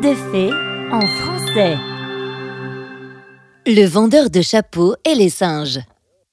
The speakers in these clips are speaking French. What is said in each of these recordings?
de fées en français. Le vendeur de chapeaux et les singes.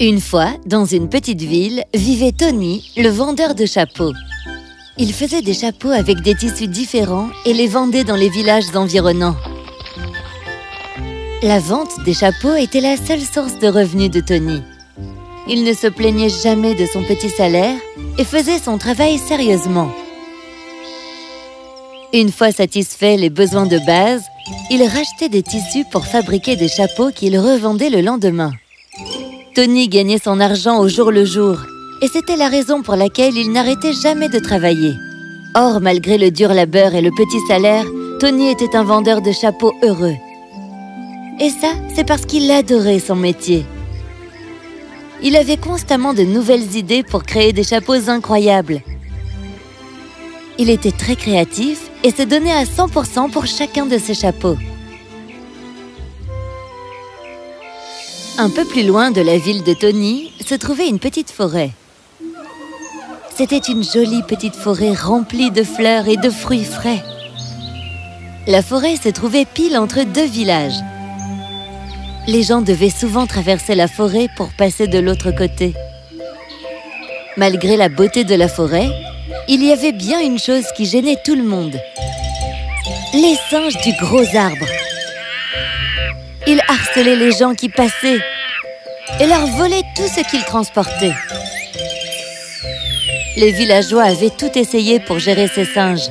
Une fois, dans une petite ville, vivait Tony, le vendeur de chapeaux. Il faisait des chapeaux avec des tissus différents et les vendait dans les villages environnants. La vente des chapeaux était la seule source de revenus de Tony. Il ne se plaignait jamais de son petit salaire et faisait son travail sérieusement. Une fois satisfait les besoins de base, il rachetait des tissus pour fabriquer des chapeaux qu'il revendait le lendemain. Tony gagnait son argent au jour le jour, et c'était la raison pour laquelle il n'arrêtait jamais de travailler. Or, malgré le dur labeur et le petit salaire, Tony était un vendeur de chapeaux heureux. Et ça, c'est parce qu'il adorait son métier. Il avait constamment de nouvelles idées pour créer des chapeaux incroyables. Il était très créatif et se donnait à 100% pour chacun de ses chapeaux. Un peu plus loin de la ville de Tony se trouvait une petite forêt. C'était une jolie petite forêt remplie de fleurs et de fruits frais. La forêt se trouvait pile entre deux villages. Les gens devaient souvent traverser la forêt pour passer de l'autre côté. Malgré la beauté de la forêt, il y avait bien une chose qui gênait tout le monde. Les singes du gros arbre. Ils harcelaient les gens qui passaient et leur volaient tout ce qu'ils transportaient. Les villageois avaient tout essayé pour gérer ces singes.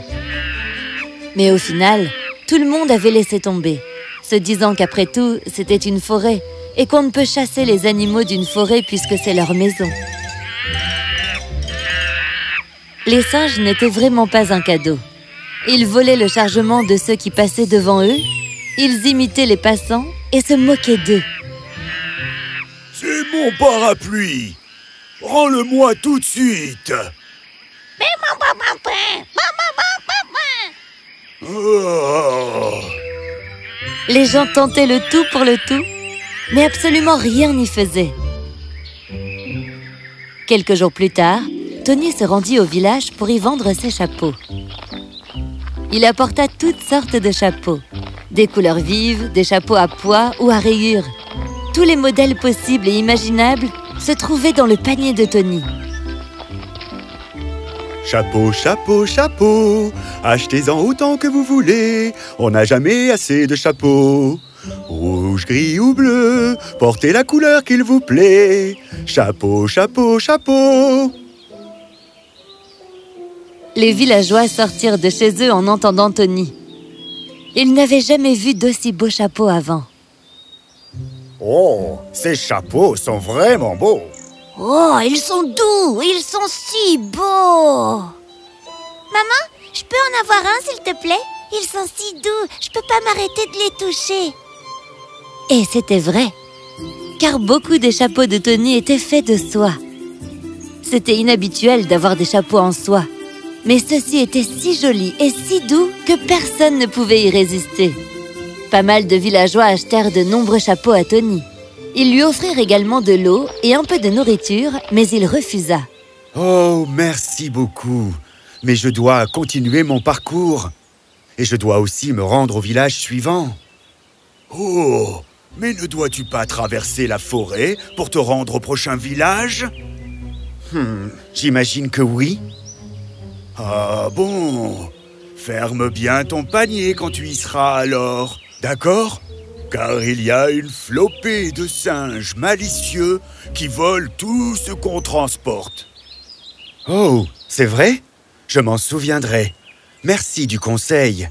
Mais au final, tout le monde avait laissé tomber, se disant qu'après tout, c'était une forêt et qu'on ne peut chasser les animaux d'une forêt puisque c'est leur maison les singes n'étaient vraiment pas un cadeau. Ils volaient le chargement de ceux qui passaient devant eux, ils imitaient les passants et se moquaient d'eux. C'est mon parapluie Rends-le-moi tout de suite oh. Les gens tentaient le tout pour le tout, mais absolument rien n'y faisait. Quelques jours plus tard, Tony se rendit au village pour y vendre ses chapeaux. Il apporta toutes sortes de chapeaux, des couleurs vives, des chapeaux à pois ou à rayures. Tous les modèles possibles et imaginables se trouvaient dans le panier de Tony. Chapeau, chapeau, chapeau, achetez-en autant que vous voulez, on n'a jamais assez de chapeaux. Rouge, gris ou bleu, portez la couleur qu'il vous plaît. Chapeau, chapeau, chapeau. Les villageois sortirent de chez eux en entendant Tony. Ils n'avaient jamais vu d'aussi beaux chapeaux avant. Oh, ces chapeaux sont vraiment beaux Oh, ils sont doux Ils sont si beaux Maman, je peux en avoir un, s'il te plaît? Ils sont si doux, je peux pas m'arrêter de les toucher Et c'était vrai, car beaucoup des chapeaux de Tony étaient faits de soie. C'était inhabituel d'avoir des chapeaux en soie mais ceci était si joli et si doux que personne ne pouvait y résister. Pas mal de villageois achetèrent de nombreux chapeaux à Tony. Ils lui offrirent également de l'eau et un peu de nourriture, mais il refusa. Oh, merci beaucoup. Mais je dois continuer mon parcours. Et je dois aussi me rendre au village suivant. Oh, mais ne dois-tu pas traverser la forêt pour te rendre au prochain village? Hmm, J'imagine que oui. Ah bon Ferme bien ton panier quand tu y seras alors, d'accord? Car il y a une flopée de singes malicieux qui volent tout ce qu'on transporte. Oh, c'est vrai? Je m'en souviendrai. Merci du conseil.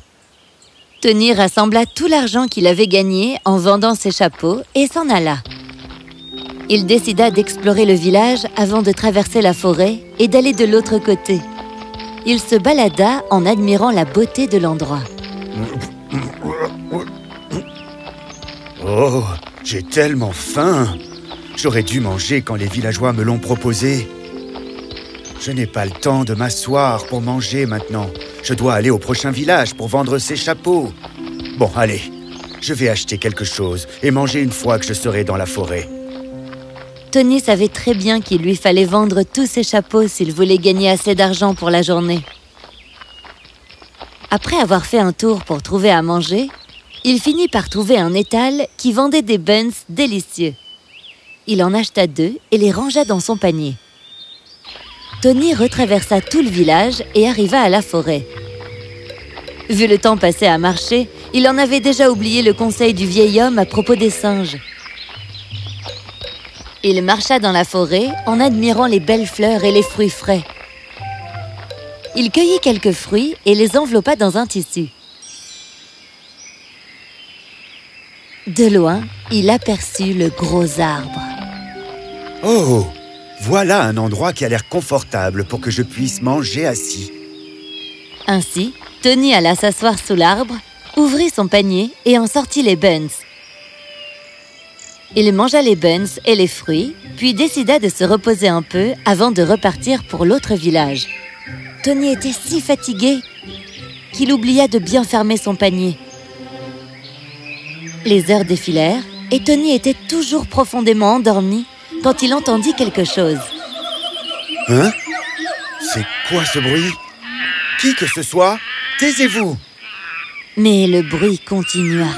Tony rassembla tout l'argent qu'il avait gagné en vendant ses chapeaux et s'en alla. Il décida d'explorer le village avant de traverser la forêt et d'aller de l'autre côté il se balada en admirant la beauté de l'endroit. Oh, j'ai tellement faim J'aurais dû manger quand les villageois me l'ont proposé. Je n'ai pas le temps de m'asseoir pour manger maintenant. Je dois aller au prochain village pour vendre ces chapeaux. Bon, allez, je vais acheter quelque chose et manger une fois que je serai dans la forêt. Tony savait très bien qu'il lui fallait vendre tous ses chapeaux s'il voulait gagner assez d'argent pour la journée. Après avoir fait un tour pour trouver à manger, il finit par trouver un étal qui vendait des buns délicieux. Il en acheta deux et les rangea dans son panier. Tony retraversa tout le village et arriva à la forêt. Vu le temps passé à marcher, il en avait déjà oublié le conseil du vieil homme à propos des singes. Il marcha dans la forêt en admirant les belles fleurs et les fruits frais. Il cueillit quelques fruits et les enveloppa dans un tissu. De loin, il aperçut le gros arbre. Oh Voilà un endroit qui a l'air confortable pour que je puisse manger assis. Ainsi, Tony alla s'asseoir sous l'arbre, ouvrit son panier et en sortit les buns. Il mangea les buns et les fruits, puis décida de se reposer un peu avant de repartir pour l'autre village. Tony était si fatigué qu'il oublia de bien fermer son panier. Les heures défilèrent et Tony était toujours profondément endormi quand il entendit quelque chose. Hein? C'est quoi ce bruit? Qui que ce soit, taisez-vous Mais le bruit continua.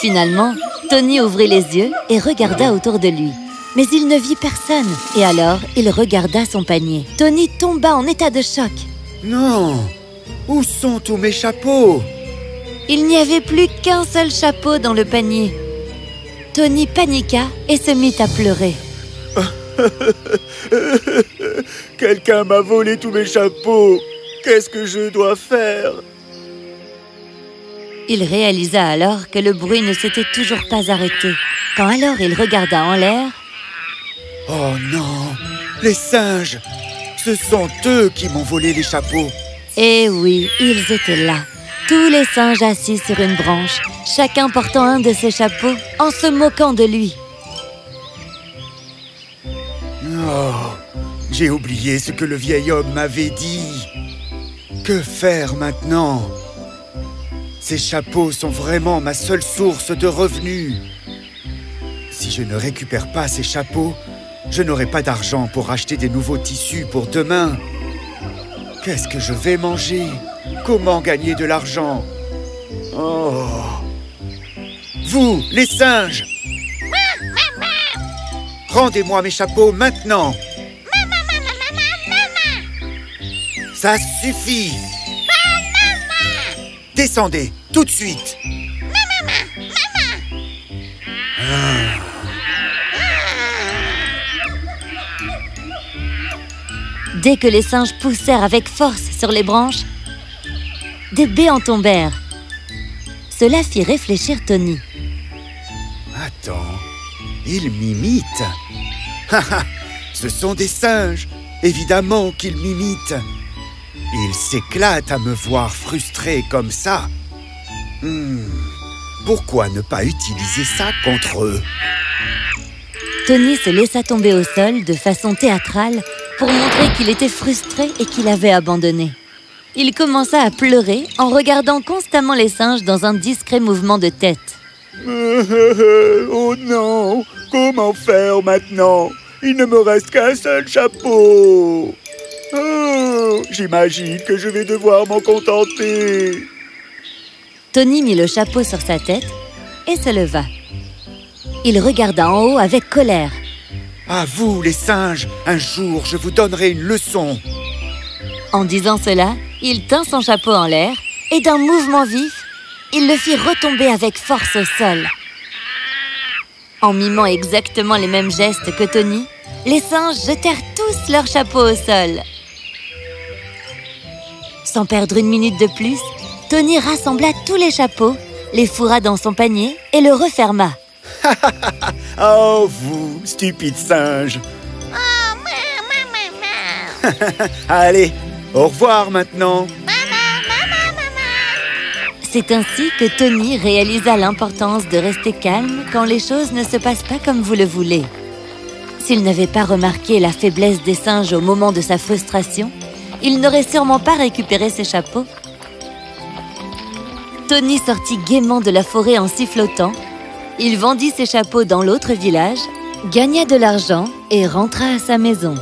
Finalement, Tony ouvrit les yeux et regarda autour de lui. Mais il ne vit personne. Et alors, il regarda son panier. Tony tomba en état de choc. Non Où sont tous mes chapeaux? Il n'y avait plus qu'un seul chapeau dans le panier. Tony paniqua et se mit à pleurer. Quelqu'un m'a volé tous mes chapeaux Qu'est-ce que je dois faire? Il réalisa alors que le bruit ne s'était toujours pas arrêté. Quand alors il regarda en l'air, Oh non Les singes Ce sont eux qui m'ont volé les chapeaux Eh oui, ils étaient là. Tous les singes assis sur une branche, chacun portant un de ses chapeaux, en se moquant de lui. Oh J'ai oublié ce que le vieil homme m'avait dit Que faire maintenant? Ces chapeaux sont vraiment ma seule source de revenus. Si je ne récupère pas ces chapeaux, je n'aurai pas d'argent pour acheter des nouveaux tissus pour demain. Qu'est-ce que je vais manger? Comment gagner de l'argent? Oh. Vous, les singes! Rendez-moi mes chapeaux maintenant. Ça suffit Descendez, tout de suite Dès que les singes poussèrent avec force sur les branches, des baies en tombèrent. Cela fit réfléchir Tony. Attends, ils m'imitent ce sont des singes Évidemment qu'ils m'imitent Ils s'éclatent à me voir frustré comme ça. Hmm, Pourquoi ne pas utiliser ça contre eux? Tony se laissa tomber au sol de façon théâtrale pour montrer qu'il était frustré et qu'il avait abandonné. Il commença à pleurer en regardant constamment les singes dans un discret mouvement de tête. Oh non! Comment faire maintenant? Il ne me reste qu'un seul chapeau J'imagine que je vais devoir m'en contenter Tony mit le chapeau sur sa tête et se leva. Il regarda en haut avec colère. À vous, les singes Un jour, je vous donnerai une leçon En disant cela, il tint son chapeau en l'air et d'un mouvement vif, il le fit retomber avec force au sol. En mimant exactement les mêmes gestes que Tony, les singes jetèrent tous leurs chapeaux au sol. Sans perdre une minute de plus, Tony rassembla tous les chapeaux, les fourra dans son panier et le referma. Oh, vous, stupides singes Oh. Allez, au revoir maintenant C'est ainsi que Tony réalisa l'importance de rester calme quand les choses ne se passent pas comme vous le voulez. S'il n'avait pas remarqué la faiblesse des singes au moment de sa frustration, il n'aurait sûrement pas récupéré ses chapeaux. Tony sortit gaiement de la forêt en sifflotant. Il vendit ses chapeaux dans l'autre village, gagna de l'argent et rentra à sa maison.